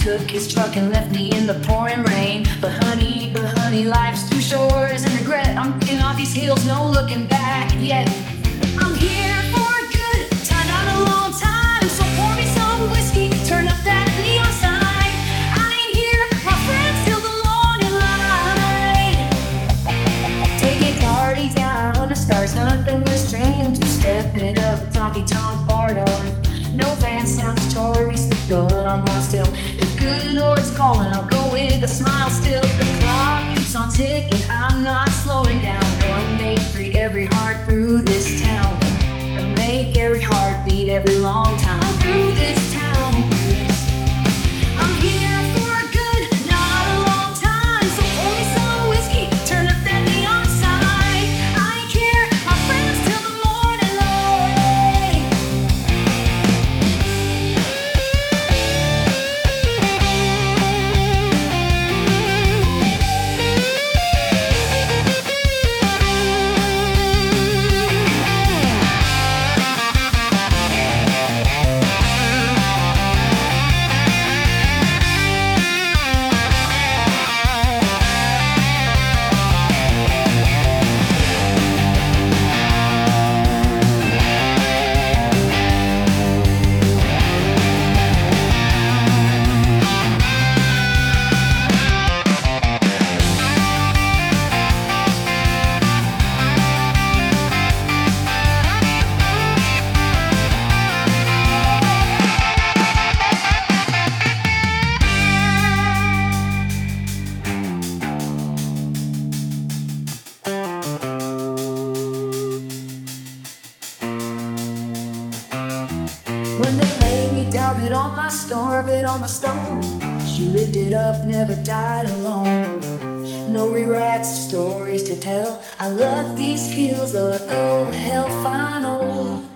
took his truck and left me in the pouring rain. But honey, but honey, life's too short and regret. I'm getting off these hills, no looking back yet. I'm here The good Lord's calling, I'll go with a smile still. The clock keeps on ticking, I'm not slowing down. When they lay me down, it on my storm, it on my stone. She lived it up, never died alone. No regrets, stories to tell. I love these fields, the oh hell final.